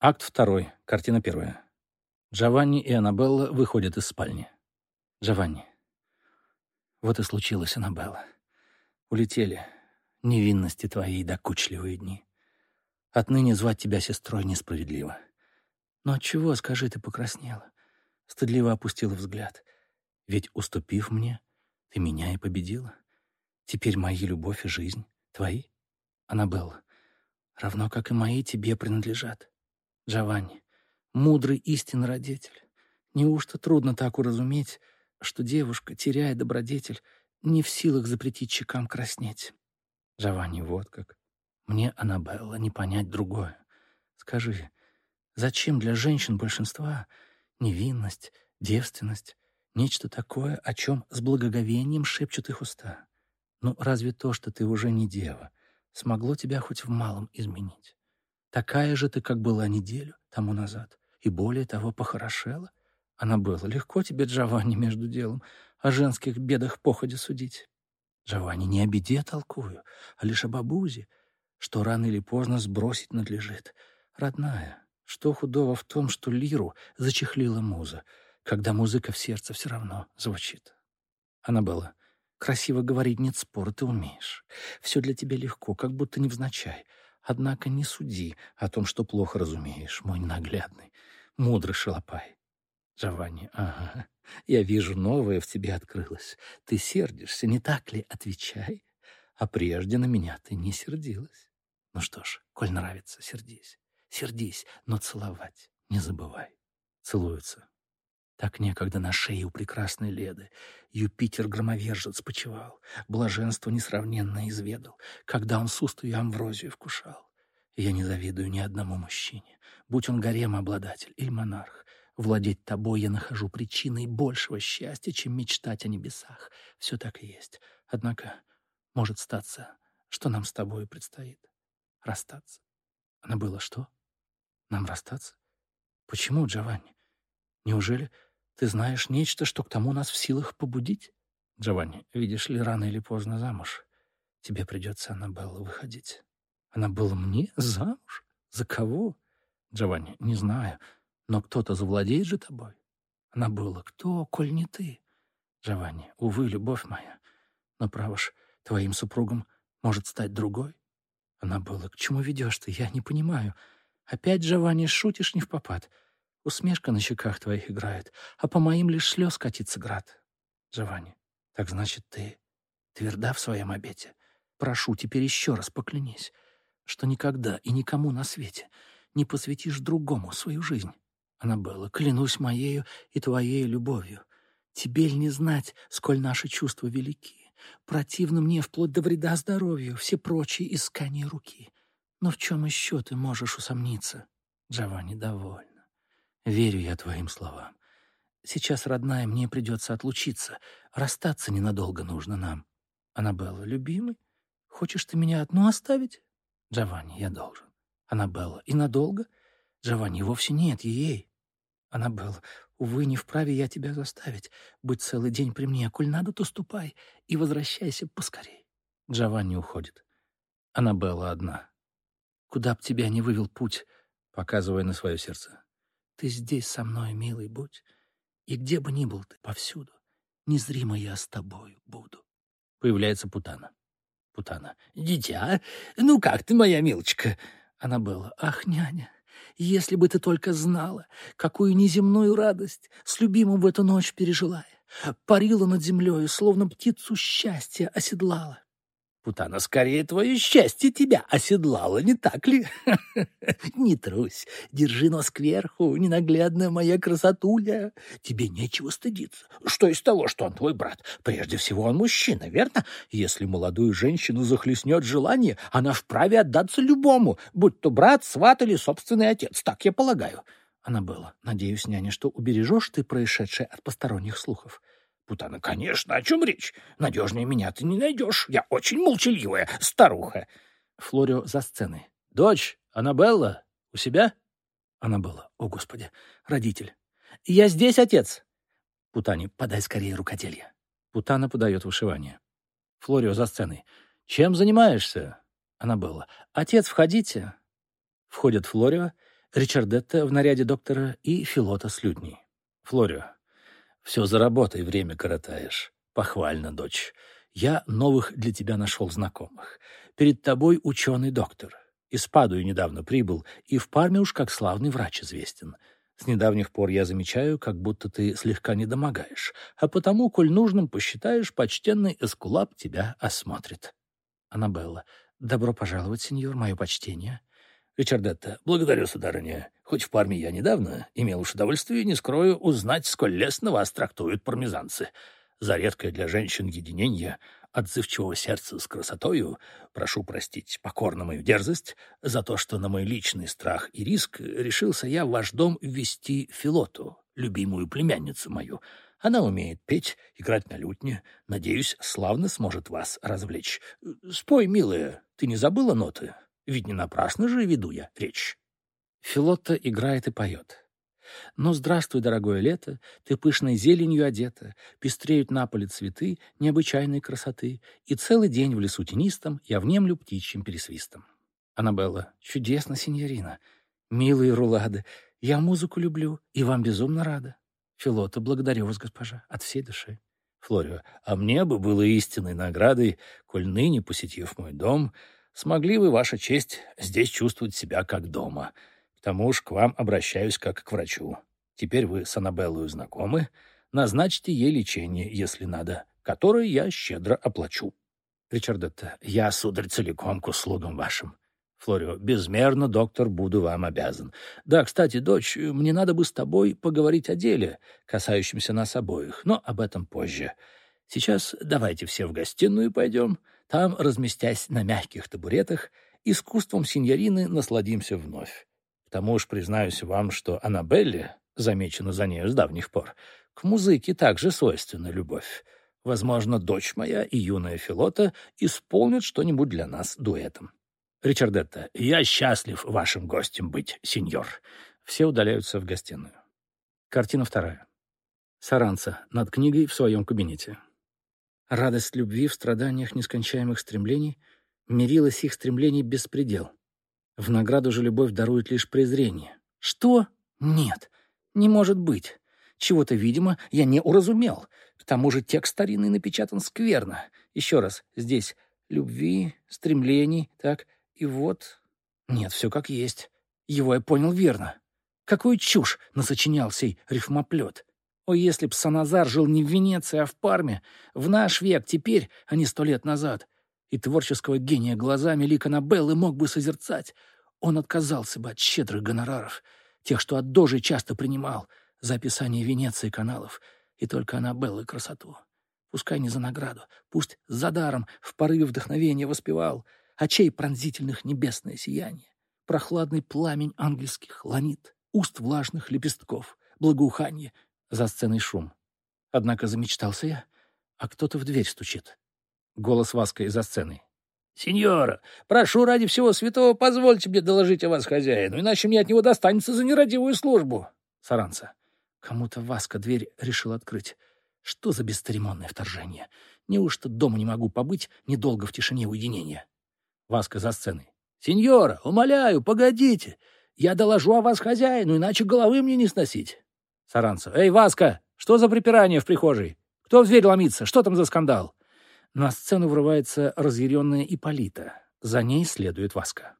Акт второй, картина первая. Джованни и Аннабелла выходят из спальни. Джованни. Вот и случилось, Аннабелла. Улетели невинности твоей докучливые дни. Отныне звать тебя сестрой несправедливо. Но отчего, скажи, ты покраснела? Стыдливо опустила взгляд. Ведь, уступив мне, ты меня и победила. Теперь мои любовь и жизнь твои, Аннабелла, равно как и мои тебе принадлежат. Джованни, мудрый истинный родитель, неужто трудно так уразуметь, что девушка, теряя добродетель, не в силах запретить щекам краснеть? Джованни, вот как. Мне, Аннабелла, не понять другое. Скажи, зачем для женщин большинства невинность, девственность, нечто такое, о чем с благоговением шепчут их уста? Ну, разве то, что ты уже не дева, смогло тебя хоть в малом изменить? Такая же ты, как была неделю тому назад, и более того похорошела. Она была легко тебе, Джованни, между делом, о женских бедах походе судить. Джованни, не о беде толкую, а лишь об обузе, что рано или поздно сбросить надлежит. Родная, что худого в том, что лиру зачехлила муза, когда музыка в сердце все равно звучит. Она была. Красиво говорить нет спора, ты умеешь. Все для тебя легко, как будто невзначай. Однако не суди о том, что плохо разумеешь, мой наглядный, мудрый шалопай. Джованни, ага, я вижу, новое в тебе открылось. Ты сердишься, не так ли? Отвечай. А прежде на меня ты не сердилась. Ну что ж, коль нравится, сердись. Сердись, но целовать не забывай. Целуются. Так некогда на шее у прекрасной Леды Юпитер-громовержец почевал, блаженство несравненно изведал, когда он с устую амврозию вкушал. Я не завидую ни одному мужчине, будь он гарем-обладатель или монарх. Владеть тобой я нахожу причиной большего счастья, чем мечтать о небесах. Все так и есть. Однако может статься, что нам с тобой предстоит. Расстаться. Она было что? Нам расстаться? Почему, Джованни? Неужели ты знаешь нечто, что к тому нас в силах побудить? Джованни, видишь ли, рано или поздно замуж. Тебе придется, Аннабелла, выходить. Она была мне замуж? За кого? Джованни, не знаю, но кто-то завладеет же тобой. Она была кто, коль не ты? Джованни, увы, любовь моя, но, право ж, твоим супругом может стать другой. Она была, к чему ведешь ты? Я не понимаю. Опять, Джованни, шутишь не в попад. Усмешка на щеках твоих играет, а по моим лишь слез катится град. Джованни, так значит, ты тверда в своем обете. Прошу, теперь еще раз поклянись, что никогда и никому на свете не посвятишь другому свою жизнь. Она была, клянусь моею и твоей любовью. Тебе ли не знать, сколь наши чувства велики? Противно мне вплоть до вреда здоровью все прочие искания руки. Но в чем еще ты можешь усомниться? Джованни, довольно. Верю я твоим словам. Сейчас, родная, мне придется отлучиться. Расстаться ненадолго нужно нам. Аннабелла, любимый, хочешь ты меня одну оставить? Джованни, я должен. Аннабелла, и надолго? Джованни, вовсе нет, ей. Аннабелла, Увы, не вправе я тебя заставить быть целый день при мне. Коль надо, то ступай и возвращайся поскорей. Джованни уходит. Аннабелла одна. Куда б тебя не вывел путь, показывая на свое сердце. Ты здесь со мной, милый, будь. И где бы ни был ты, повсюду, незримо я с тобою буду. Появляется Путана. Путана. «Дитя, ну как ты, моя милочка?» Аннабелла. «Ах, няня, если бы ты только знала, какую неземную радость с любимым в эту ночь пережила я. Парила над землей, словно птицу счастья оседлала. Путана, скорее твое счастье тебя оседлало, не так ли? Не трусь, держи нос кверху, ненаглядная моя красотуля. Тебе нечего стыдиться. Что из того, что он твой брат? Прежде всего, он мужчина, верно? Если молодую женщину захлестнет желание, она вправе отдаться любому, будь то брат, сват или собственный отец, так я полагаю. Она была. Надеюсь, няня, что убережешь ты происшедшее от посторонних слухов. Путана, конечно, о чем речь? Надежнее меня ты не найдешь. Я очень молчаливая старуха. Флорио за сценой. Дочь, Аннабелла, у себя? Аннабелла, о господи, родитель. Я здесь, отец. Путане, подай скорее рукоделье. Путана подает вышивание. Флорио за сценой. Чем занимаешься? Аннабелла. Отец, входите. Входит Флорио, Ричардетта в наряде доктора и Филота с лютней. Флорио. Все за работой время коротаешь. Похвально, дочь. Я новых для тебя нашел знакомых. Перед тобой ученый-доктор. Из Падуи недавно прибыл, и в Парме уж как славный врач известен. С недавних пор я замечаю, как будто ты слегка недомогаешь, а потому, коль нужным посчитаешь, почтенный эскулап тебя осмотрит. Аннабелла. Добро пожаловать, сеньор, мое почтение. Ричардетта. Благодарю, сударыня. Хоть в Парме я недавно имел уж удовольствие, не скрою, узнать, сколь лестно вас трактуют пармезанцы. За редкое для женщин единение отзывчивого сердца с красотою, прошу простить покорно мою дерзость, за то, что на мой личный страх и риск решился я в ваш дом ввести Филоту, любимую племянницу мою. Она умеет петь, играть на лютне. Надеюсь, славно сможет вас развлечь. Спой, милая, ты не забыла ноты? Ведь не напрасно же веду я речь. Филотта играет и поет. Но здравствуй, дорогое лето, ты пышной зеленью одета, пестреют на поле цветы необычайной красоты, и целый день в лесу тенистом я внемлю птичьим пересвистом. Аннабелла, чудесно, синьорина. Милые рулады, я музыку люблю и вам безумно рада. Филота, благодарю вас, госпожа, от всей души. Флорио, а мне бы было истинной наградой, коль ныне, посетив мой дом, смогли вы, ваша честь, здесь чувствовать себя как дома. К тому ж к вам обращаюсь как к врачу. Теперь вы с Аннабеллой знакомы. Назначьте ей лечение, если надо, которое я щедро оплачу. Ричардетта, я, сударь, целиком к услугам вашим. Флорио, безмерно, доктор, буду вам обязан. Да, кстати, дочь, мне надо бы с тобой поговорить о деле, касающемся нас обоих, но об этом позже. Сейчас давайте все в гостиную пойдем, там, разместясь на мягких табуретах, искусством синьорины насладимся вновь. К тому же признаюсь вам, что Аннабелле, замечена за нею с давних пор, к музыке также свойственна любовь. Возможно, дочь моя и юная Филота исполнят что-нибудь для нас дуэтом. Ричардетта, я счастлив вашим гостем быть, сеньор. Все удаляются в гостиную. Картина вторая. Саранца над книгой в своем кабинете. Радость любви в страданиях нескончаемых стремлений мирилась их стремлений беспредел. В награду же любовь дарует лишь презрение. Что? Нет, не может быть. Чего-то, видимо, я не уразумел. К тому же текст старинный напечатан скверно. Еще раз, здесь любви, стремлений, так, и вот... Нет, все как есть. Его я понял верно. Какую чушь насочинял сей рифмоплет. О, если б Саназар жил не в Венеции, а в Парме, в наш век, теперь, а не сто лет назад, и творческого гения глазами Лика Набеллы мог бы созерцать, он отказался бы от щедрых гонораров, тех, что от дожи часто принимал, за описание Венеции каналов, и только Аннабеллы красоту. Пускай не за награду, пусть за даром в порыве вдохновения воспевал — очей пронзительных небесное сияние, прохладный пламень ангельских ланит, уст влажных лепестков, благоуханье, за сценой шум. Однако замечтался я, а кто-то в дверь стучит. Голос Васка из-за сцены. «Сеньора, прошу ради всего святого, позвольте мне доложить о вас хозяину, иначе мне от него достанется за нерадивую службу». Саранца. Кому-то Васка дверь решил открыть. Что за бесцеремонное вторжение? Неужто дома не могу побыть недолго в тишине уединения? Васка за сценой. «Сеньора, умоляю, погодите. Я доложу о вас хозяину, иначе головы мне не сносить». Саранцев. «Эй, Васка, что за припирание в прихожей? Кто в дверь ломится? Что там за скандал?» На сцену врывается разъяренная Иполита. За ней следует Васка.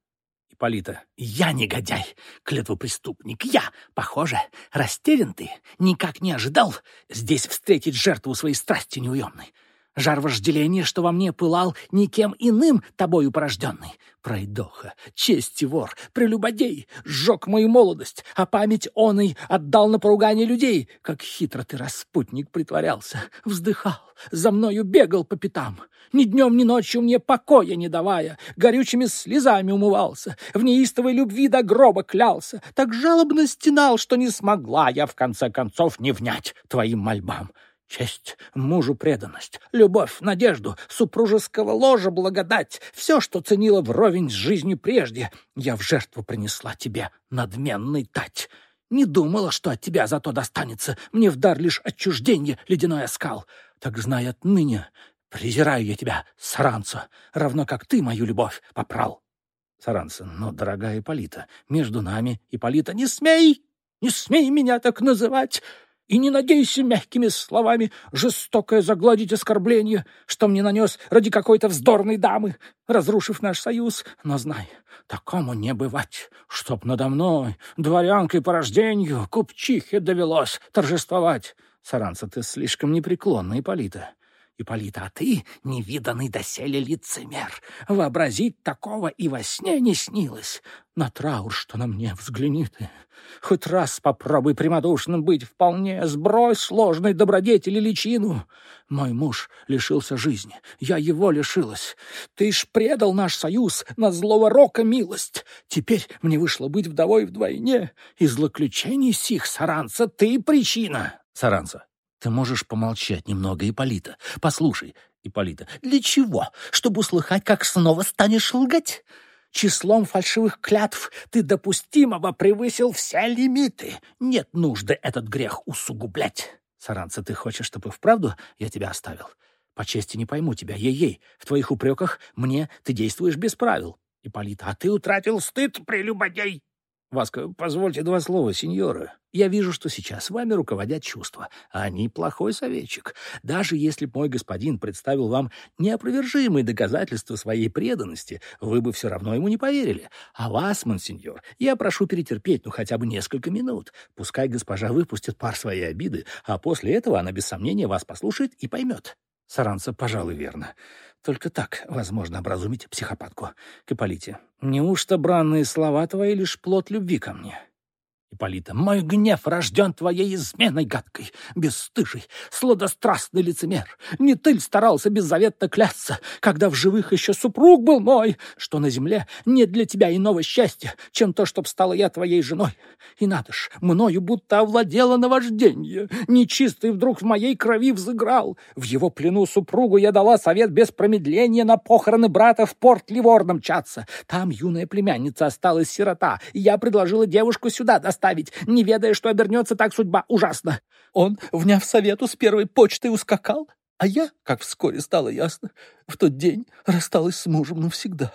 Ипполита. «Я негодяй, клетвопреступник, я! Похоже, растерян ты, никак не ожидал здесь встретить жертву своей страсти неуемной. Жар вожделения, что во мне пылал никем иным тобою порожденный. Пройдоха, честь вор, прелюбодей, сжег мою молодость, а память он и отдал на поругание людей. Как хитро ты, распутник, притворялся, вздыхал, за мною бегал по пятам. Ни днем, ни ночью мне покоя не давая, горючими слезами умывался, в неистовой любви до гроба клялся, так жалобно стенал, что не смогла я в конце концов не внять твоим мольбам. Честь, мужу преданность, любовь, надежду, супружеского ложа благодать, все, что ценила вровень с жизнью прежде, я в жертву принесла тебе, надменный тать. Не думала, что от тебя зато достанется мне в дар лишь отчуждение, ледяной оскал. Так знай отныне, презираю я тебя, саранца, равно как ты мою любовь попрал. Саранца, но, дорогая Ипполита, между нами, Ипполита, не смей! Не смей меня так называть! И не надейся мягкими словами жестокое загладить оскорбление, что мне нанес ради какой-то вздорной дамы, разрушив наш союз. Но знай, такому не бывать, чтоб надо мной, дворянкой по рождению, купчихе довелось торжествовать. Саранца, ты слишком непреклонна, Ипполита. Ипполита, а ты, невиданный доселе лицемер, вообразить такого и во сне не снилось. На траур, что на мне, взгляни ты. Хоть раз попробуй прямодушным быть вполне, сбрось сложной добродетели личину. Мой муж лишился жизни, я его лишилась. Ты ж предал наш союз на злого рока милость. Теперь мне вышло быть вдовой вдвойне. И злоключений сих, Саранца, ты причина. Саранца, ты можешь помолчать немного, Ипполита. Послушай, Ипполита, для чего? Чтобы услыхать, как снова станешь лгать? Числом фальшивых клятв ты допустимого превысил все лимиты. Нет нужды этот грех усугублять. Саранца, ты хочешь, чтобы вправду я тебя оставил? По чести не пойму тебя, ей-ей. В твоих упреках мне ты действуешь без правил. Ипполита, а ты утратил стыд, прелюбодей. Васка, позвольте два слова, сеньора. Я вижу, что сейчас вами руководят чувства, а они плохой советчик. Даже если мой господин представил вам неопровержимые доказательства своей преданности, вы бы все равно ему не поверили. А вас, монсеньор, я прошу перетерпеть, ну, хотя бы несколько минут. Пускай госпожа выпустит пар своей обиды, а после этого она без сомнения вас послушает и поймет. Саранца, пожалуй, верно. Только так возможно образумить психопатку. К Ипполите. Неужто бранные слова твои лишь плод любви ко мне? Ипполита, мой гнев рожден твоей изменой гадкой, бесстыжий, сладострастный лицемер. Не ты старался беззаветно клясться, когда в живых еще супруг был мой, что на земле нет для тебя иного счастья, чем то, чтоб стала я твоей женой. И надо ж, мною будто овладело наваждение. Нечистый вдруг в моей крови взыграл. В его плену супругу я дала совет без промедления на похороны брата в порт Ливорно мчаться. Там юная племянница осталась сирота, и я предложила девушку сюда оставить, не ведая, что обернется так судьба ужасно. Он, вняв совету, с первой почтой ускакал, а я, как вскоре стало ясно, в тот день рассталась с мужем навсегда.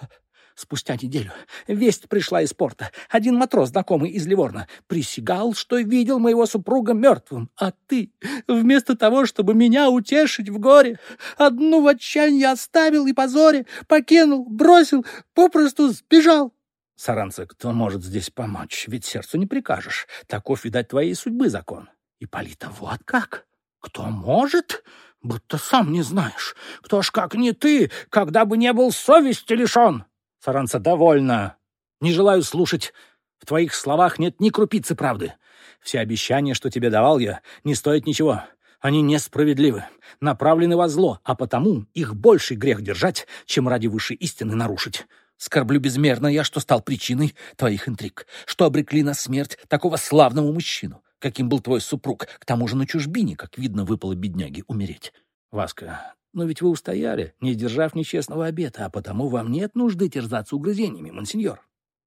Спустя неделю весть пришла из порта. Один матрос, знакомый из Ливорна, присягал, что видел моего супруга мертвым. А ты, вместо того, чтобы меня утешить в горе, одну в отчаянии оставил и позоре, покинул, бросил, попросту сбежал. Саранцы, кто может здесь помочь? Ведь сердцу не прикажешь. Таков, видать, твоей судьбы закон. Ипполита, вот как? Кто может? Будто сам не знаешь. Кто ж как не ты, когда бы не был совести лишен? Саранца, довольно. Не желаю слушать. В твоих словах нет ни крупицы правды. Все обещания, что тебе давал я, не стоят ничего. Они несправедливы, направлены во зло, а потому их больший грех держать, чем ради высшей истины нарушить. Скорблю безмерно я, что стал причиной твоих интриг, что обрекли на смерть такого славного мужчину, каким был твой супруг, к тому же на чужбине, как видно, выпало бедняге умереть. Васка, но ведь вы устояли, не сдержав нечестного обета, а потому вам нет нужды терзаться угрызениями, монсеньор.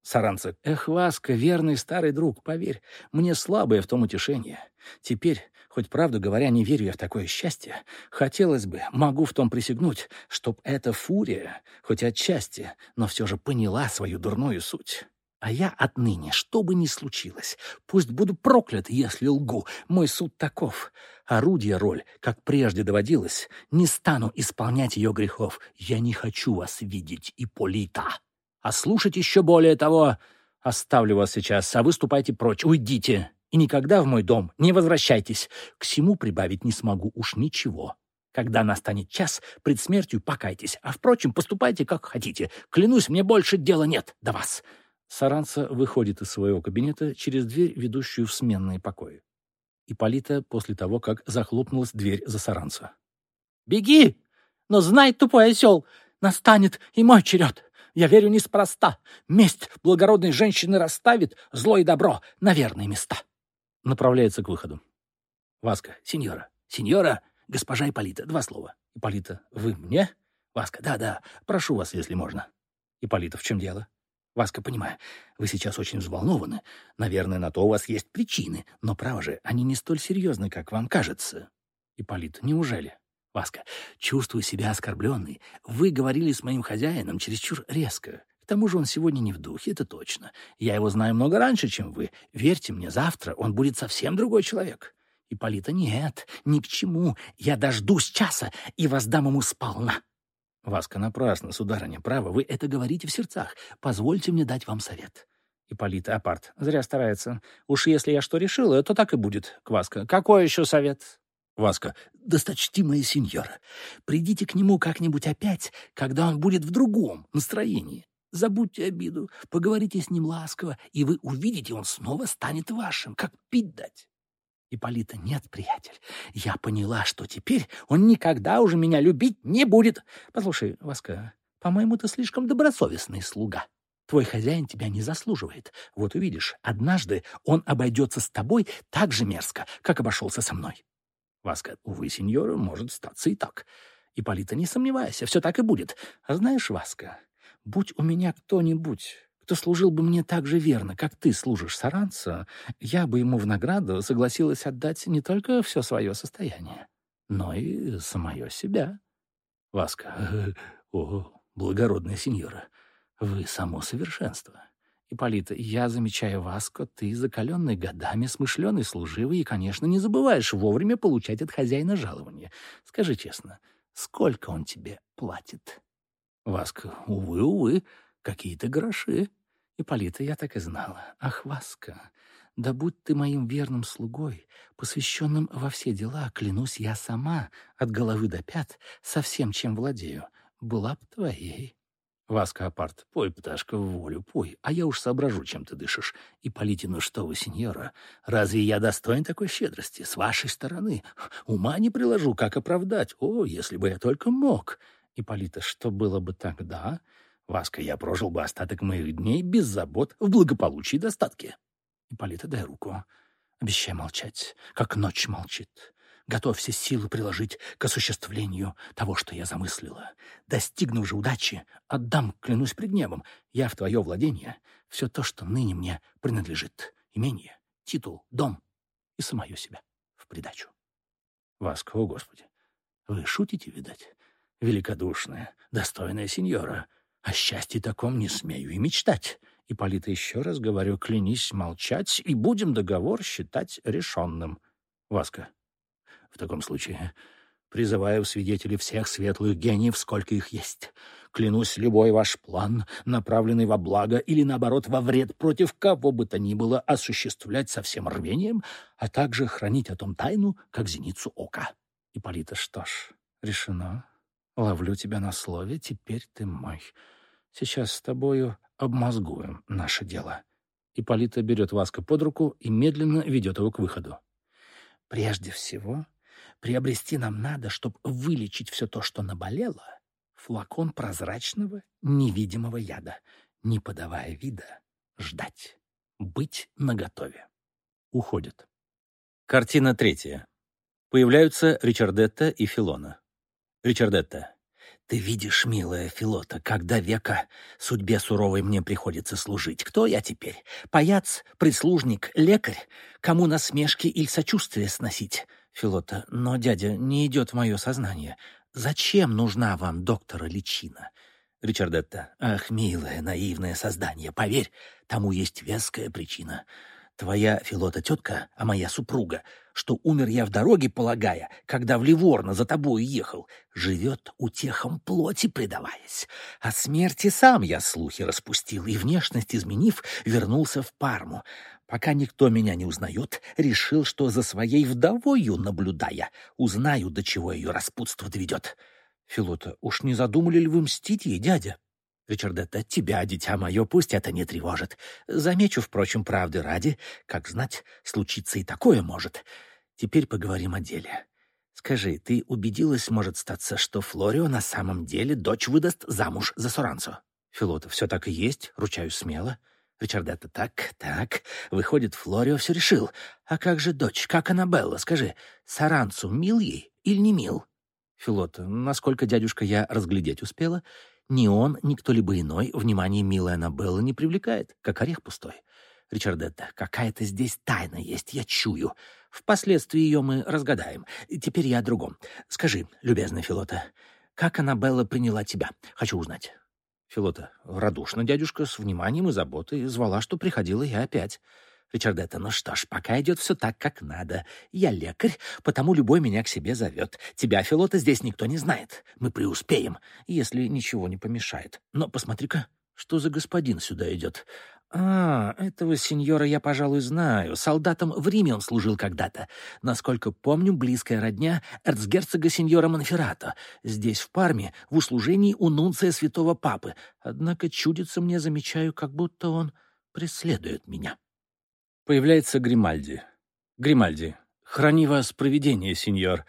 Саранцев. Эх, Васка, верный старый друг, поверь, мне слабое в том утешение. Теперь, хоть правду говоря, не верю я в такое счастье, хотелось бы, могу в том присягнуть, чтоб эта фурия, хоть отчасти, но все же поняла свою дурную суть. А я отныне, что бы ни случилось, пусть буду проклят, если лгу, мой суд таков. Орудие роль, как прежде доводилось, не стану исполнять ее грехов. Я не хочу вас видеть, Ипполита а слушать еще более того. Оставлю вас сейчас, а вы ступайте прочь, уйдите. И никогда в мой дом не возвращайтесь. К всему прибавить не смогу уж ничего. Когда настанет час, пред смертью покайтесь, а, впрочем, поступайте как хотите. Клянусь, мне больше дела нет до вас». Саранца выходит из своего кабинета через дверь, ведущую в сменные покои. Ипполита после того, как захлопнулась дверь за Саранца. «Беги! Но знай, тупой осел, настанет и мой черед!» Я верю неспроста. Месть благородной женщины расставит зло и добро на верные места. Направляется к выходу. Васка. Сеньора. Сеньора. Госпожа Ипполита. Два слова. Ипполита. Вы мне? Васка. Да-да. Прошу вас, если можно. Ипполита. В чем дело? Васка, понимаю, вы сейчас очень взволнованы. Наверное, на то у вас есть причины. Но, право же, они не столь серьезны, как вам кажется. Ипполит, неужели? Васка, чувствую себя оскорбленной. Вы говорили с моим хозяином чересчур резко. К тому же он сегодня не в духе, это точно. Я его знаю много раньше, чем вы. Верьте мне, завтра он будет совсем другой человек. Ипполита, нет, ни к чему. Я дождусь часа и воздам ему сполна. Васка, напрасно, сударыня, право, вы это говорите в сердцах. Позвольте мне дать вам совет. Ипполита, апарт, зря старается. Уж если я что решила, то так и будет. Кваска, какой еще совет? Васка, досточтимая сеньора, придите к нему как-нибудь опять, когда он будет в другом настроении. Забудьте обиду, поговорите с ним ласково, и вы увидите, он снова станет вашим, как пить дать. Ипполита, нет, приятель, я поняла, что теперь он никогда уже меня любить не будет. Послушай, Васка, по-моему, ты слишком добросовестный слуга. Твой хозяин тебя не заслуживает. Вот увидишь, однажды он обойдется с тобой так же мерзко, как обошелся со мной. Васка, увы, сеньора, может статься и так. Ипполита, не сомневайся, все так и будет. А знаешь, Васка, будь у меня кто-нибудь, кто служил бы мне так же верно, как ты служишь Саранцу, я бы ему в награду согласилась отдать не только все свое состояние, но и самое себя. Васка, о, благородная сеньора, вы само совершенство. Ипполита, я замечаю, Васко, ты закаленный годами, смышленый, служивый и, конечно, не забываешь вовремя получать от хозяина жалование. Скажи честно, сколько он тебе платит? Васко, увы, увы, какие-то гроши. Ипполита, я так и знала. Ах, Васка, да будь ты моим верным слугой, посвященным во все дела, клянусь я сама, от головы до пят, со всем, чем владею, была б твоей. Васка Апарт, пой, пташка, в волю, пой, а я уж соображу, чем ты дышишь. И Политину, что вы, сеньора, разве я достоин такой щедрости? С вашей стороны. Ума не приложу, как оправдать. О, если бы я только мог. И Полита, что было бы тогда? Васка, я прожил бы остаток моих дней без забот, в благополучии и достатке. Ипполита, дай руку. Обещай молчать, как ночь молчит. Готов все силы приложить к осуществлению того, что я замыслила. Достигнув же удачи, отдам, клянусь пред небом, я в твое владение все то, что ныне мне принадлежит. Имение, титул, дом и самое себя в придачу. Васко, о Господи, вы шутите, видать? Великодушная, достойная сеньора. О счастье таком не смею и мечтать. Ипполита, еще раз говорю, клянись молчать, и будем договор считать решенным. Васка, в таком случае призываю в свидетели всех светлых гениев, сколько их есть. Клянусь, любой ваш план, направленный во благо или, наоборот, во вред против кого бы то ни было, осуществлять со всем рвением, а также хранить о том тайну, как зеницу ока. Ипполита, что ж, решено. Ловлю тебя на слове, теперь ты мой. Сейчас с тобою обмозгуем наше дело. Ипполита берет Васка под руку и медленно ведет его к выходу. Прежде всего, Приобрести нам надо, чтобы вылечить все то, что наболело, флакон прозрачного, невидимого яда, не подавая вида, ждать, быть наготове. Уходит. Картина третья. Появляются Ричардетта и Филона. Ричардетта. Ты видишь, милая Филота, когда века судьбе суровой мне приходится служить. Кто я теперь? Паяц, прислужник, лекарь? Кому насмешки или сочувствие сносить? Филота, но, дядя, не идет в мое сознание. Зачем нужна вам доктора личина? Ричардетта, ах, милое, наивное создание, поверь, тому есть веская причина. Твоя, Филота, тетка, а моя супруга, что умер я в дороге, полагая, когда в Ливорно за тобою ехал, живет утехом плоти предаваясь. О смерти сам я слухи распустил и, внешность изменив, вернулся в Парму. Пока никто меня не узнает, решил, что за своей вдовою наблюдая, узнаю, до чего ее распутство доведет. Филота, уж не задумали ли вы мстить ей, дядя? Ричардетта, тебя, дитя мое, пусть это не тревожит. Замечу, впрочем, правды ради, как знать, случиться и такое может. Теперь поговорим о деле. Скажи, ты убедилась, может статься, что Флорио на самом деле дочь выдаст замуж за Соранцо? Филота, все так и есть, ручаюсь смело. Ричардетта, так, так. Выходит, Флорио все решил. А как же дочь, как Аннабелла, скажи, Саранцу мил ей или не мил? Филота, насколько, дядюшка, я разглядеть успела, ни он, ни кто-либо иной внимание милой Аннабеллы не привлекает, как орех пустой. Ричардетта, какая-то здесь тайна есть, я чую. Впоследствии ее мы разгадаем. Теперь я о другом. Скажи, любезная Филота, как Аннабелла приняла тебя? Хочу узнать. Филота. Радушно, дядюшка, с вниманием и заботой. Звала, что приходила я опять. Ричардетта, ну что ж, пока идет все так, как надо. Я лекарь, потому любой меня к себе зовет. Тебя, Филота, здесь никто не знает. Мы преуспеем, если ничего не помешает. Но посмотри-ка, что за господин сюда идет? А, этого сеньора я, пожалуй, знаю. Солдатом в Риме он служил когда-то. Насколько помню, близкая родня эрцгерцога сеньора Монферрато. Здесь, в Парме, в услужении у нунция святого папы. Однако чудится мне, замечаю, как будто он преследует меня. Появляется Гримальди. Гримальди. Храни вас провидение, сеньор.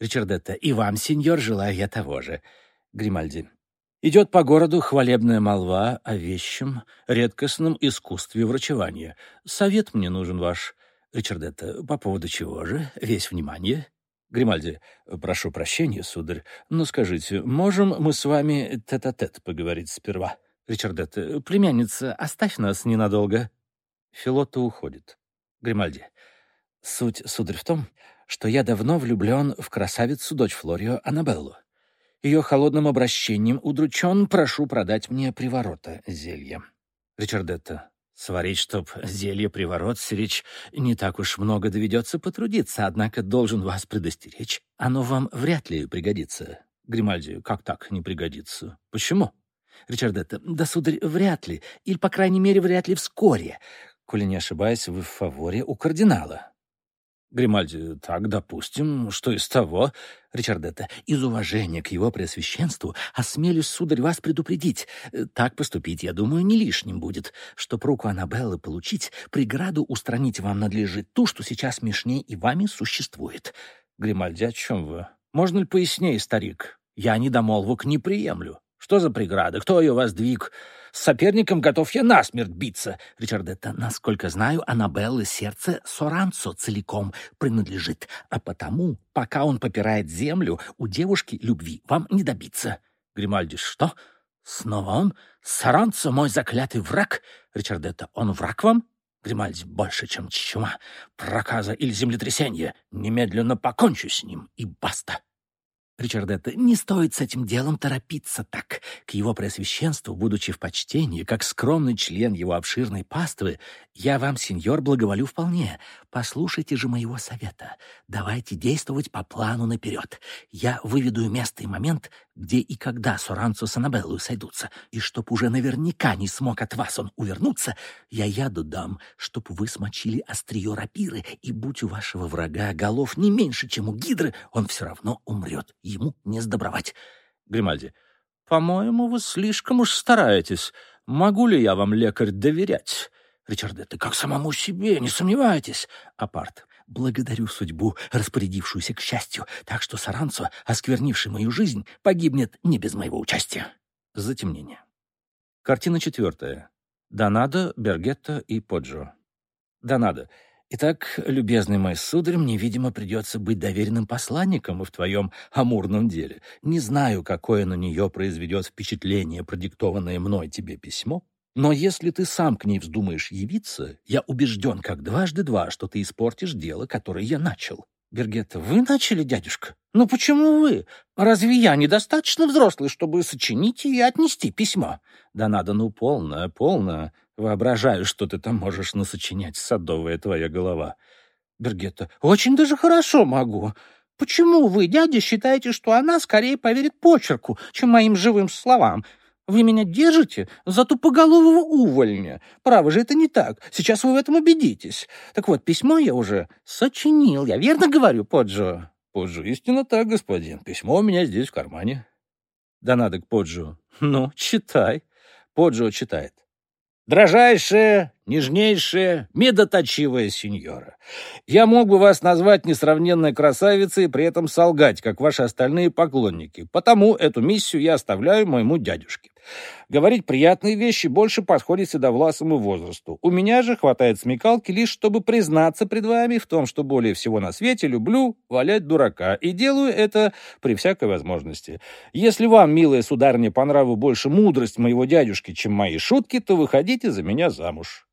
Ричардетта. И вам, сеньор, желаю я того же. Гримальди. Идет по городу хвалебная молва о вещем, редкостном искусстве врачевания. Совет мне нужен ваш. Ричардетта. По поводу чего же? Весь внимание. Гримальди. Прошу прощения, сударь, но скажите, можем мы с вами тет-а-тет -тет поговорить сперва? Ричардетта. Племянница, оставь нас ненадолго. Филотто уходит. Гримальди. Суть, сударь, в том, что я давно влюблен в красавицу дочь Флорио Аннабеллу. Ее холодным обращением удручен, прошу продать мне приворота зелья. Ричардетта. Сварить, чтоб зелье приворот сречь, не так уж много доведется потрудиться, однако должен вас предостеречь. Оно вам вряд ли пригодится. Гримальди, как так не пригодится? Почему? Ричардетта, да, сударь, вряд ли, или, по крайней мере, вряд ли вскоре. Коли не ошибаюсь, вы в фаворе у кардинала. Гримальди, так, допустим, что из того? Ричардетта, из уважения к его преосвященству осмелюсь, сударь, вас предупредить. Так поступить, я думаю, не лишним будет. Чтоб руку Аннабеллы получить, преграду устранить вам надлежит ту, что сейчас меж и вами существует. Гримальди, о чем вы? Можно ли пояснее, старик? Я недомолвок не приемлю. Что за преграда? Кто ее воздвиг? С соперником готов я насмерть биться. Ричардетта, насколько знаю, Аннабеллы сердце Соранцо целиком принадлежит, а потому, пока он попирает землю, у девушки любви вам не добиться. Гримальди, что? Снова он? Соранцо мой заклятый враг? Ричардетта, он враг вам? Гримальди, больше, чем чума, проказа или землетрясение. Немедленно покончу с ним, и баста. Ричардетта, не стоит с этим делом торопиться так. К его преосвященству, будучи в почтении, как скромный член его обширной паствы, я вам, сеньор, благоволю вполне. Послушайте же моего совета. Давайте действовать по плану наперед. Я выведу место и момент, где и когда Соранцо с Аннабеллой сойдутся, и чтоб уже наверняка не смог от вас он увернуться, я яду дам, чтоб вы смочили острие рапиры, и будь у вашего врага голов не меньше, чем у гидры, он все равно умрет, ему не сдобровать. Гримальди, по-моему, вы слишком уж стараетесь. Могу ли я вам, лекарь, доверять? Ричардетта, как самому себе, не сомневайтесь. Апарт, благодарю судьбу, распорядившуюся к счастью, так что Саранцо, осквернивший мою жизнь, погибнет не без моего участия. Затемнение. Картина четвертая. Донадо, Бергетто и Поджо. Донадо. Итак, любезный мой сударь, мне, видимо, придется быть доверенным посланником в твоем амурном деле. Не знаю, какое на нее произведет впечатление продиктованное мной тебе письмо, но если ты сам к ней вздумаешь явиться, я убежден, как дважды два, что ты испортишь дело, которое я начал. Бергетта, вы начали, дядюшка? Ну почему вы? Разве я недостаточно взрослый, чтобы сочинить и отнести письмо? Да надо, ну, полно, полно. Воображаю, что ты там можешь насочинять, садовая твоя голова. Бергетта, очень даже хорошо могу. Почему вы, дядя, считаете, что она скорее поверит почерку, чем моим живым словам? Вы меня держите за тупоголового увольня. Право же, это не так. Сейчас вы в этом убедитесь. Так вот, письмо я уже сочинил. Я верно говорю, Поджо? Поджо, истинно так, господин. Письмо у меня здесь в кармане. Да надо к Поджо. Ну, читай. Поджо читает. Дрожайшая, нежнейшая, медоточивая сеньора. Я мог бы вас назвать несравненной красавицей и при этом солгать, как ваши остальные поклонники. Потому эту миссию я оставляю моему дядюшке. Говорить приятные вещи больше подходит седовласому возрасту. У меня же хватает смекалки лишь, чтобы признаться пред вами в том, что более всего на свете люблю валять дурака, и делаю это при всякой возможности. Если вам, милая сударыня, по нраву больше мудрость моего дядюшки, чем мои шутки, то выходите за меня замуж.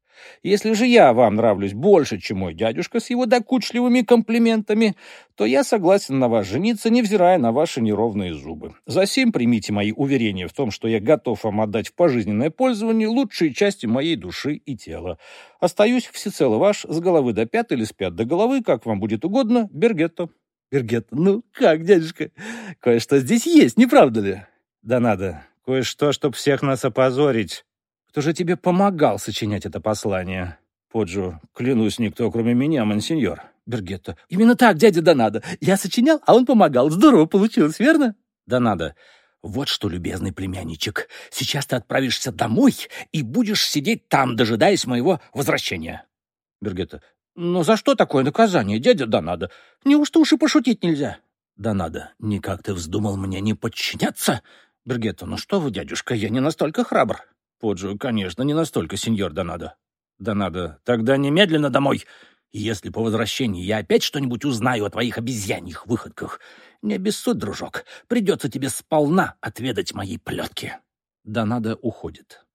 Если же я вам нравлюсь больше, чем мой дядюшка с его докучливыми комплиментами, то я согласен на вас жениться, невзирая на ваши неровные зубы. Засим примите мои уверения в том, что я готов вам отдать в пожизненное пользование лучшие части моей души и тела. Остаюсь всецело ваш, с головы до пят или с пят до головы, как вам будет угодно, Бергетто. Бергетто, ну как, дядюшка, кое-что здесь есть, не правда ли? Да надо, кое-что, чтоб всех нас опозорить. Кто же тебе помогал сочинять это послание? Поджу, клянусь, никто, кроме меня, мансиньор. Бергетто. Именно так, дядя Донадо. Я сочинял, а он помогал. Здорово получилось, верно? Донадо. Вот что, любезный племянничек, сейчас ты отправишься домой и будешь сидеть там, дожидаясь моего возвращения. Бергетто. Но за что такое наказание, дядя Донадо? Неужто уж и пошутить нельзя? Донадо. Никак ты вздумал мне не подчиняться? Бергетто. Ну что вы, дядюшка, я не настолько храбр. Поджо, конечно, не настолько, сеньор Донадо. Донадо, тогда немедленно домой. если по возвращении я опять что-нибудь узнаю о твоих обезьяньих выходках, не обессудь, дружок, придется тебе сполна отведать моей плетки. Донадо уходит.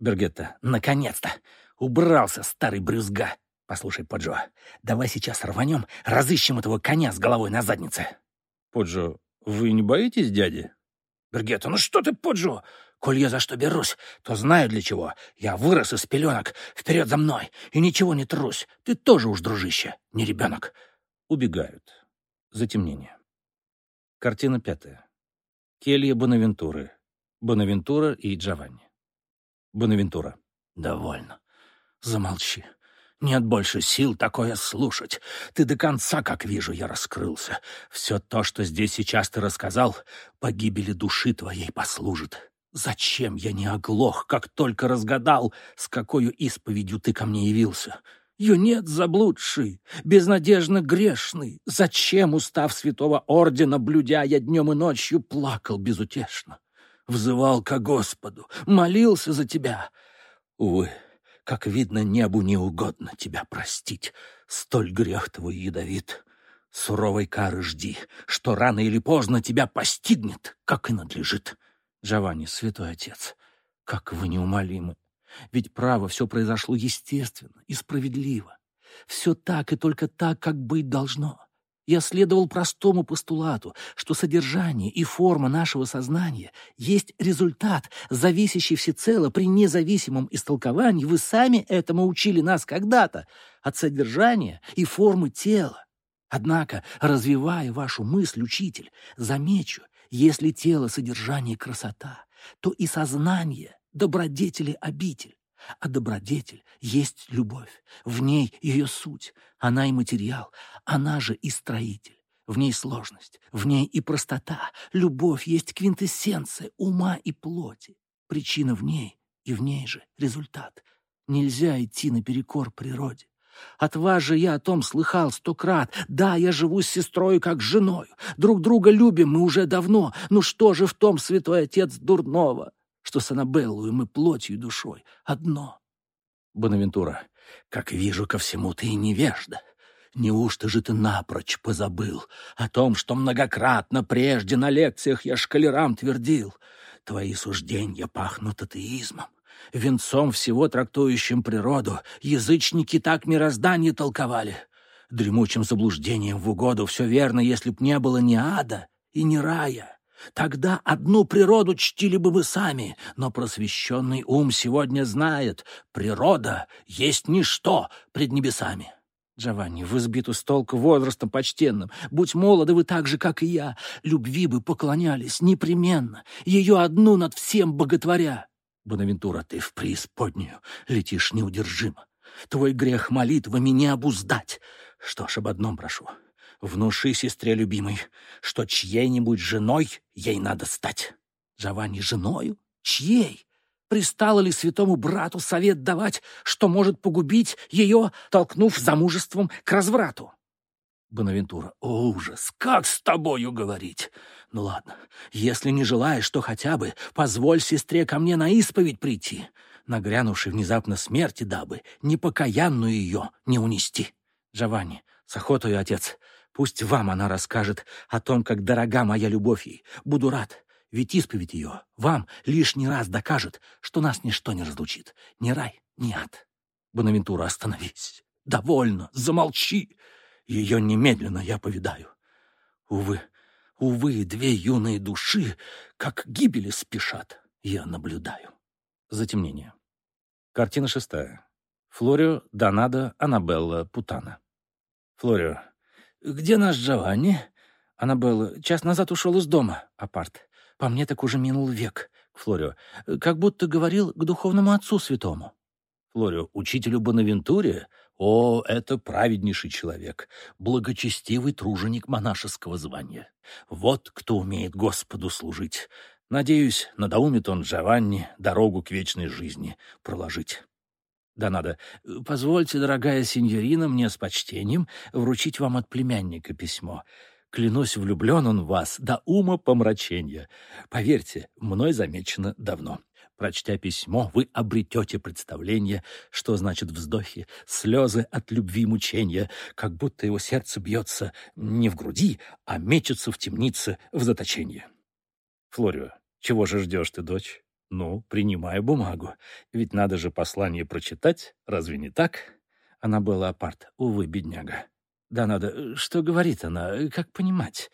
Бергетта, наконец-то! Убрался старый брюзга. Послушай, Поджо, давай сейчас рванем, разыщем этого коня с головой на заднице. Поджо, вы не боитесь дяди? Бергетта, ну что ты, Поджо? Коль я за что берусь, то знаю для чего. Я вырос из пеленок, вперед за мной, и ничего не трусь. Ты тоже уж, дружище, не ребенок. Убегают. Затемнение. Картина пятая. Келья Бонавентуры. Бонавентура и Джованни. Бонавентура. Довольно. Замолчи. Нет больше сил такое слушать. Ты до конца, как вижу, я раскрылся. Все то, что здесь сейчас ты рассказал, погибели души твоей послужит. Зачем я не оглох, как только разгадал, с какой исповедью ты ко мне явился? Юнец заблудший, безнадежно грешный, зачем, устав святого ордена, блюдя я днем и ночью, плакал безутешно? Взывал ко Господу, молился за тебя. Увы, как видно, небу не угодно тебя простить, столь грех твой ядовит. Суровой кары жди, что рано или поздно тебя постигнет, как и надлежит. Джованни, святой отец, как вы неумолимы. Ведь право все произошло естественно и справедливо. Все так и только так, как быть должно. Я следовал простому постулату, что содержание и форма нашего сознания есть результат, зависящий всецело при независимом истолковании, вы сами этому учили нас когда-то, от содержания и формы тела. Однако, развивая вашу мысль, учитель, замечу, если тело — содержание красота, то и сознание — добродетели обитель. А добродетель есть любовь. В ней ее суть. Она и материал, она же и строитель. В ней сложность, в ней и простота. Любовь есть квинтэссенция ума и плоти. Причина в ней, и в ней же результат. Нельзя идти наперекор природе. От вас же я о том слыхал сто крат. Да, я живу с сестрой как с женой. Друг друга любим мы уже давно. Ну что же в том, святой отец, дурного, что с Аннабеллою мы плотью и душой одно? Бонавентура, как вижу, ко всему ты и невежда. Неужто же ты напрочь позабыл о том, что многократно прежде на лекциях я шкалерам твердил? Твои суждения пахнут атеизмом. Венцом всего трактующим природу язычники так мироздание толковали. Дремучим заблуждением в угоду все верно, если б не было ни ада и ни рая. Тогда одну природу чтили бы мы сами, но просвещенный ум сегодня знает, природа есть ничто пред небесами. Джованни, вы сбиты с толку возрастом почтенным. Будь молоды вы так же, как и я, любви бы поклонялись непременно, ее одну над всем боготворя. Бонавентура, ты в преисподнюю летишь неудержимо. Твой грех молитвами не обуздать. Что ж, об одном прошу. Внуши сестре любимой, что чьей-нибудь женой ей надо стать. Джованни, женою? Чьей? Пристало ли святому брату совет давать, что может погубить ее, толкнув замужеством к разврату? Бонавентура. О, ужас! Как с тобою говорить? Ну ладно, если не желаешь, то хотя бы позволь сестре ко мне на исповедь прийти, нагрянувшей внезапно смерти, дабы непокаянную ее не унести. Джованни, с охотой, отец, пусть вам она расскажет о том, как дорога моя любовь ей. Буду рад, ведь исповедь ее вам лишний раз докажет, что нас ничто не разлучит, ни рай, ни ад. Бонавентура, остановись. Довольно, замолчи. Ее немедленно я повидаю. Увы, увы, две юные души, как гибели спешат, я наблюдаю. Затемнение. Картина шестая. Флорио, Донадо, Аннабелла, Путана. Флорио. «Где наш Джованни?» Аннабелла. «Час назад ушел из дома». Апарт. «По мне так уже минул век». Флорио. «Как будто говорил к духовному отцу святому». Флорио. «Учителю Бонавентуре? О, это праведнейший человек, благочестивый труженик монашеского звания. Вот кто умеет Господу служить. Надеюсь, надоумит он Джованни дорогу к вечной жизни проложить». Да надо. Позвольте, дорогая сеньорина, мне с почтением вручить вам от племянника письмо. Клянусь, влюблен он в вас до ума помрачения. Поверьте, мной замечено давно. Прочтя письмо, вы обретете представление, что значит вздохи, слезы от любви мучения, как будто его сердце бьется не в груди, а мечется в темнице в заточении. Флорио, чего же ждешь ты, дочь? Ну, принимай бумагу. Ведь надо же послание прочитать, разве не так? Она была апарт. Увы, бедняга. Да надо. Что говорит она? Как понимать?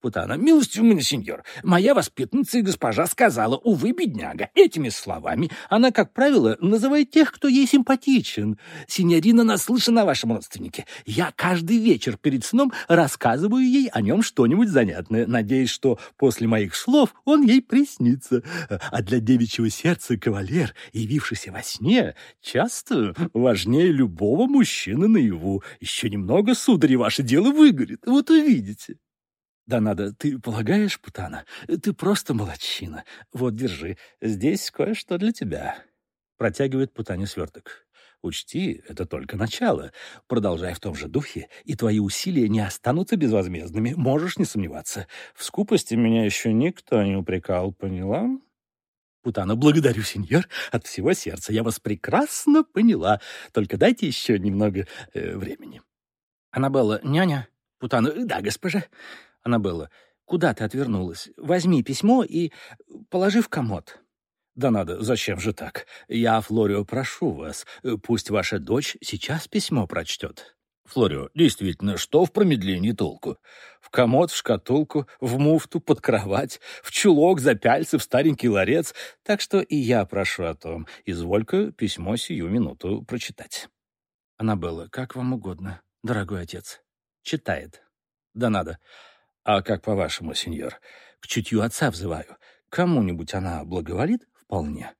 Путана. «Милостью мне, сеньор, моя воспитанница и госпожа сказала, увы, бедняга». Этими словами она, как правило, называет тех, кто ей симпатичен. Синьорина наслышана о вашем родственнике. Я каждый вечер перед сном рассказываю ей о нем что-нибудь занятное, надеясь, что после моих слов он ей приснится. А для девичьего сердца кавалер, явившийся во сне, часто важнее любого мужчины наяву. Еще немного, сударь, ваше дело выгорит. Вот увидите. Да надо, ты полагаешь, Путана? Ты просто молодчина. Вот, держи, здесь кое-что для тебя. Протягивает Путане сверток. Учти, это только начало. Продолжай в том же духе, и твои усилия не останутся безвозмездными, можешь не сомневаться. В скупости меня еще никто не упрекал, поняла? Путана, благодарю, сеньор, от всего сердца. Я вас прекрасно поняла. Только дайте еще немного э, времени. Аннабелла, няня? Путана, да, госпожа. Аннабелла. «Куда ты отвернулась? Возьми письмо и положи в комод». «Да надо, зачем же так? Я, Флорио, прошу вас, пусть ваша дочь сейчас письмо прочтет». Флорио, действительно, что в промедлении толку? В комод, в шкатулку, в муфту, под кровать, в чулок, за пяльцы, в старенький ларец. Так что и я прошу о том. Изволь-ка письмо сию минуту прочитать. Аннабелла, как вам угодно, дорогой отец. Читает. Да надо. А как по-вашему, сеньор? К чутью отца взываю. Кому-нибудь она благоволит? Вполне.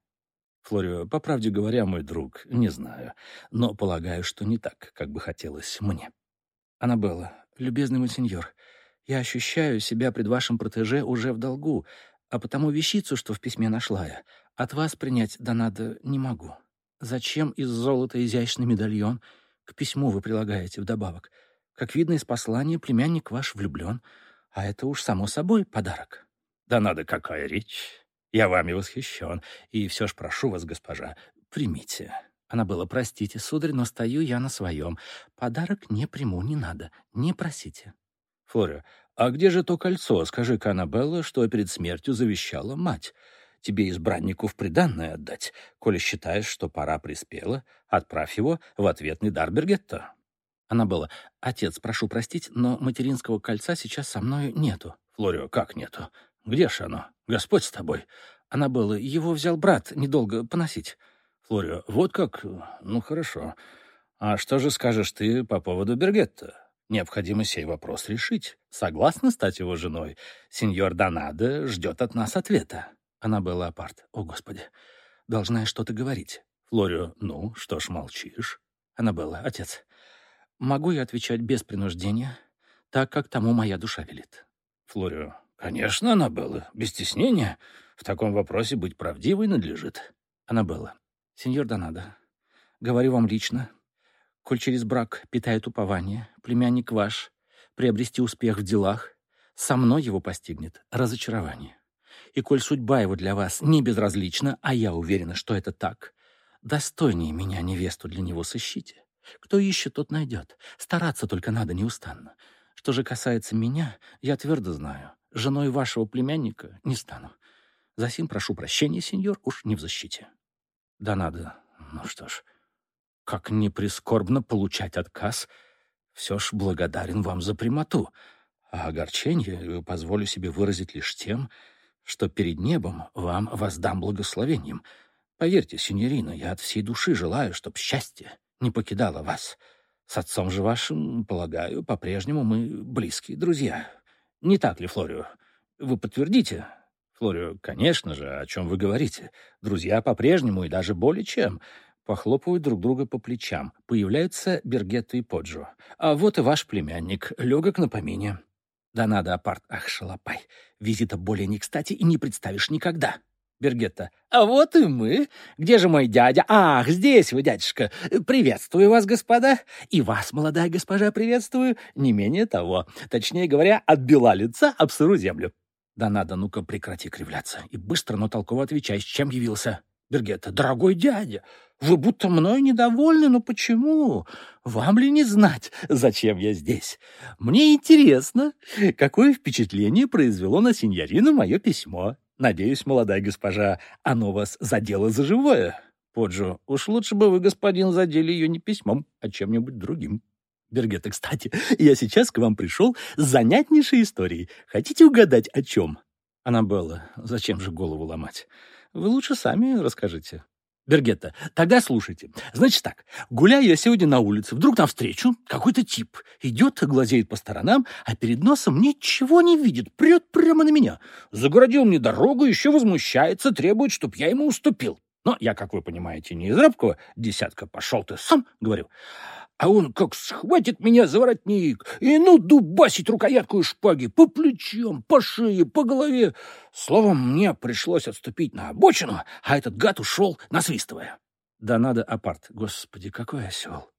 Флорио, по правде говоря, мой друг, не знаю, но полагаю, что не так, как бы хотелось мне. Аннабелла, любезный мой сеньор, я ощущаю себя пред вашим протеже уже в долгу, а потому вещицу, что в письме нашла я, от вас принять да надо не могу. Зачем из золота изящный медальон к письму вы прилагаете вдобавок? Как видно из послания, племянник ваш влюблен — а это уж само собой подарок. Да надо, какая речь. Я вами восхищен. И все ж прошу вас, госпожа, примите. Она была, простите, сударь, но стою я на своем. Подарок не приму, не надо. Не просите. Флорио, а где же то кольцо? Скажи-ка, Аннабелла, что перед смертью завещала мать. Тебе избраннику в приданное отдать. Коли считаешь, что пора приспела, отправь его в ответный дар Бергетто. Она была. «Отец, прошу простить, но материнского кольца сейчас со мной нету». «Флорио, как нету? Где ж оно? Господь с тобой». Она была. Его взял брат, недолго поносить. «Флорио, вот как? Ну, хорошо. А что же скажешь ты по поводу Бергетта? Необходимо сей вопрос решить. Согласна стать его женой? Сеньор Донадо ждет от нас ответа». Она была апарт. «О, Господи! Должна я что-то говорить». «Флорио, ну, что ж молчишь?» Она была. «Отец, Могу я отвечать без принуждения, так как тому моя душа велит. Флорио, конечно, Аннабелла, без стеснения. В таком вопросе быть правдивой надлежит. Аннабелла, сеньор Донадо, говорю вам лично, коль через брак питает упование, племянник ваш, приобрести успех в делах, со мной его постигнет разочарование. И коль судьба его для вас не безразлична, а я уверена, что это так, достойнее меня невесту для него сыщите. Кто ищет, тот найдет. Стараться только надо неустанно. Что же касается меня, я твердо знаю, женой вашего племянника не стану. Засим прошу прощения, сеньор, уж не в защите. Да надо. Ну что ж, как не прискорбно получать отказ, все ж благодарен вам за прямоту, а огорчение позволю себе выразить лишь тем, что перед небом вам воздам благословением. Поверьте, синьорина, я от всей души желаю, чтоб счастье не покидало вас. С отцом же вашим, полагаю, по-прежнему мы близкие друзья. Не так ли, Флорио? Вы подтвердите? Флорио, конечно же, о чем вы говорите. Друзья по-прежнему и даже более чем. Похлопывают друг друга по плечам. Появляются Бергетта и Поджо. А вот и ваш племянник, легок на помине. Да надо, апарт, ах, шалопай. Визита более не кстати и не представишь никогда. Бергетта. «А вот и мы. Где же мой дядя? Ах, здесь вы, дядюшка. Приветствую вас, господа. И вас, молодая госпожа, приветствую. Не менее того. Точнее говоря, от бела лица об сырую землю». «Да надо, ну-ка, прекрати кривляться. И быстро, но толково отвечай, с чем явился?» Бергетта. «Дорогой дядя, вы будто мной недовольны, но почему? Вам ли не знать, зачем я здесь? Мне интересно, какое впечатление произвело на сеньорину мое письмо. Надеюсь, молодая госпожа, оно вас задело за живое. Поджо, уж лучше бы вы, господин, задели ее не письмом, а чем-нибудь другим. Бергетта, кстати, я сейчас к вам пришел с занятнейшей историей. Хотите угадать, о чем? Аннабелла, зачем же голову ломать? Вы лучше сами расскажите. Бергетта, тогда слушайте. Значит так, гуляю я сегодня на улице, вдруг навстречу какой-то тип. Идет, глазеет по сторонам, а перед носом ничего не видит, прет прямо на меня. Загородил мне дорогу, еще возмущается, требует, чтоб я ему уступил. Но я, как вы понимаете, не из рабкого десятка. Пошел ты сам, говорю а он как схватит меня за воротник и ну дубасить рукоятку шпаги по плечам, по шее, по голове. Словом, мне пришлось отступить на обочину, а этот гад ушел, насвистывая. Да надо апарт. Господи, какой осел.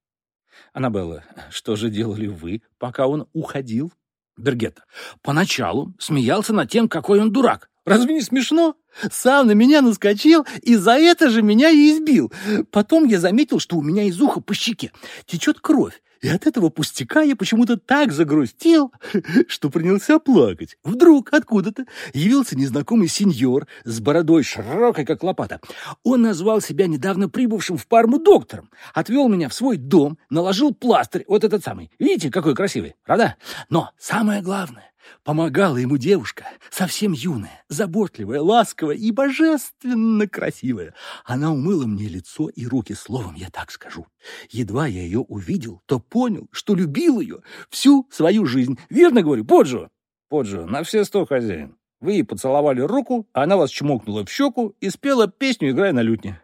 Аннабелла, что же делали вы, пока он уходил? Бергетта. Поначалу смеялся над тем, какой он дурак. Разве не смешно? Сам на меня наскочил и за это же меня и избил. Потом я заметил, что у меня из уха по щеке течет кровь. И от этого пустяка я почему-то так загрустил, что принялся плакать. Вдруг откуда-то явился незнакомый сеньор с бородой широкой, как лопата. Он назвал себя недавно прибывшим в Парму доктором, отвел меня в свой дом, наложил пластырь, вот этот самый. Видите, какой красивый, правда? Но самое главное, Помогала ему девушка, совсем юная, заботливая, ласковая и божественно красивая. Она умыла мне лицо и руки, словом, я так скажу. Едва я ее увидел, то понял, что любил ее всю свою жизнь. Верно говорю, Поджо? Поджо, на все сто хозяин. Вы ей поцеловали руку, а она вас чмокнула в щеку и спела песню, играя на лютне.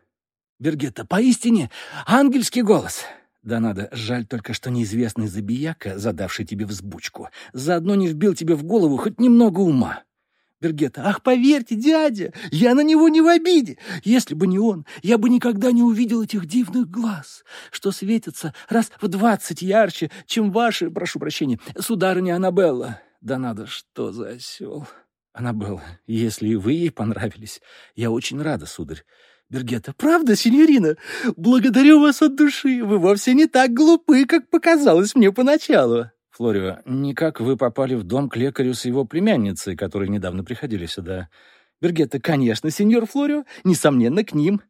Бергетта, поистине ангельский голос. Да надо, жаль только, что неизвестный забияка, задавший тебе взбучку, заодно не вбил тебе в голову хоть немного ума. Бергета, ах, поверьте, дядя, я на него не в обиде. Если бы не он, я бы никогда не увидел этих дивных глаз, что светятся раз в двадцать ярче, чем ваши, прошу прощения, сударыня Аннабелла. Да надо, что за осел. Аннабелла, если и вы ей понравились, я очень рада, сударь. Бергета. «Правда, синьорина? Благодарю вас от души. Вы вовсе не так глупы, как показалось мне поначалу». Флорио, никак вы попали в дом к лекарю с его племянницей, которые недавно приходили сюда. Бергетта, конечно, сеньор Флорио, несомненно, к ним.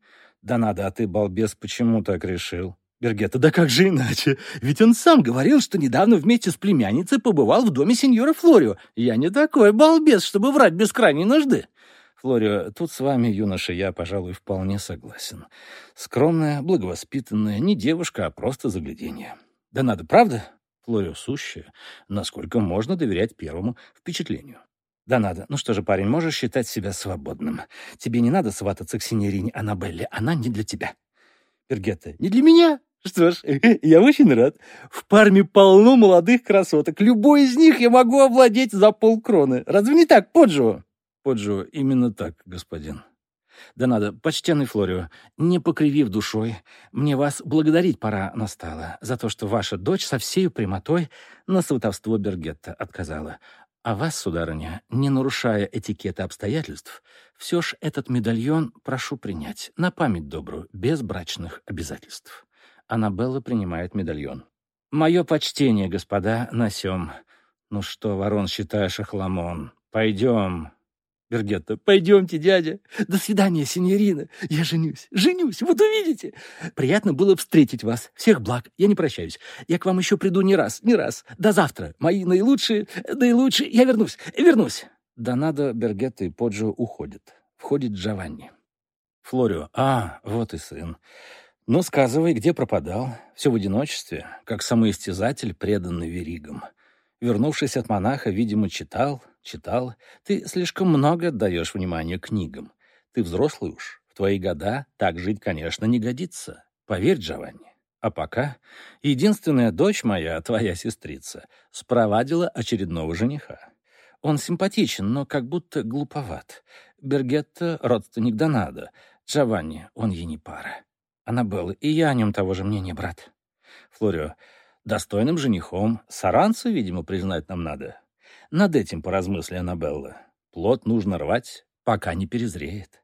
Да надо, а ты, балбес, почему так решил? Бергетта, да как же иначе? Ведь он сам говорил, что недавно вместе с племянницей побывал в доме сеньора Флорио. Я не такой балбес, чтобы врать без крайней нужды. Флорио, тут с вами, юноша, я, пожалуй, вполне согласен. Скромная, благовоспитанная, не девушка, а просто загляденье. Да надо, правда? Флорио сущее, насколько можно доверять первому впечатлению. Да надо. Ну что же, парень, можешь считать себя свободным. Тебе не надо свататься к синьорине Аннабелле, она не для тебя. Пергетта, не для меня? Что ж, я очень рад. В парме полно молодых красоток. Любой из них я могу овладеть за полкроны. Разве не так, Поджо? Поджо, именно так, господин. Да надо, почтенный Флорио, не покривив душой, мне вас благодарить пора настала за то, что ваша дочь со всей прямотой на сватовство Бергетта отказала. А вас, сударыня, не нарушая этикета обстоятельств, все ж этот медальон прошу принять на память добрую, без брачных обязательств. Аннабелла принимает медальон. Мое почтение, господа, на. Ну что, ворон, считаешь охламон? Пойдем, Бергетта. «Пойдемте, дядя. До свидания, синьорина. Я женюсь. Женюсь. Вот увидите. Приятно было встретить вас. Всех благ. Я не прощаюсь. Я к вам еще приду не раз, не раз. До завтра. Мои наилучшие, наилучшие. Я вернусь. Вернусь». Донадо, Бергетта и Поджо уходят. Входит Джованни. Флорио. «А, вот и сын. Ну, сказывай, где пропадал? Все в одиночестве, как самоистязатель, преданный веригам. Вернувшись от монаха, видимо, читал, читал. Ты слишком много отдаешь внимания книгам. Ты взрослый уж. В твои года так жить, конечно, не годится. Поверь, Джованни. А пока единственная дочь моя, твоя сестрица, спровадила очередного жениха. Он симпатичен, но как будто глуповат. Бергетта — родственник Донадо. Джованни, он ей не пара. Аннабелла, и я о нем того же мнения, брат. Флорио, достойным женихом. Саранцу, видимо, признать нам надо. Над этим поразмысли Аннабелла. Плод нужно рвать, пока не перезреет.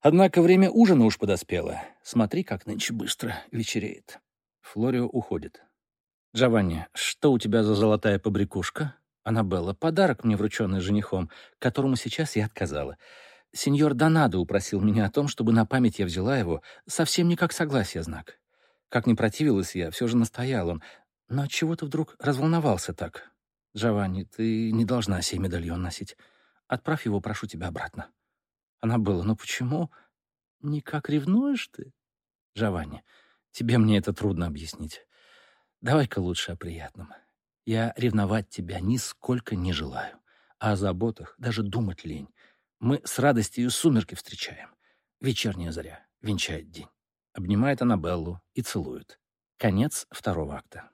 Однако время ужина уж подоспело. Смотри, как нынче быстро вечереет. Флорио уходит. «Джованни, что у тебя за золотая побрякушка?» «Аннабелла, подарок мне, врученный женихом, которому сейчас я отказала. Сеньор Донадо упросил меня о том, чтобы на память я взяла его, совсем не как согласие знак. Как не противилась я, все же настоял он. Но чего ты вдруг разволновался так? Джованни, ты не должна сей медальон носить. Отправь его, прошу тебя, обратно. Она была, ну почему? Никак ревнуешь ты? Джованни, тебе мне это трудно объяснить. Давай-ка лучше о приятном. Я ревновать тебя нисколько не желаю. А о заботах даже думать лень. Мы с радостью сумерки встречаем. Вечерняя заря венчает день. Обнимает Аннабеллу и целует. Конец второго акта.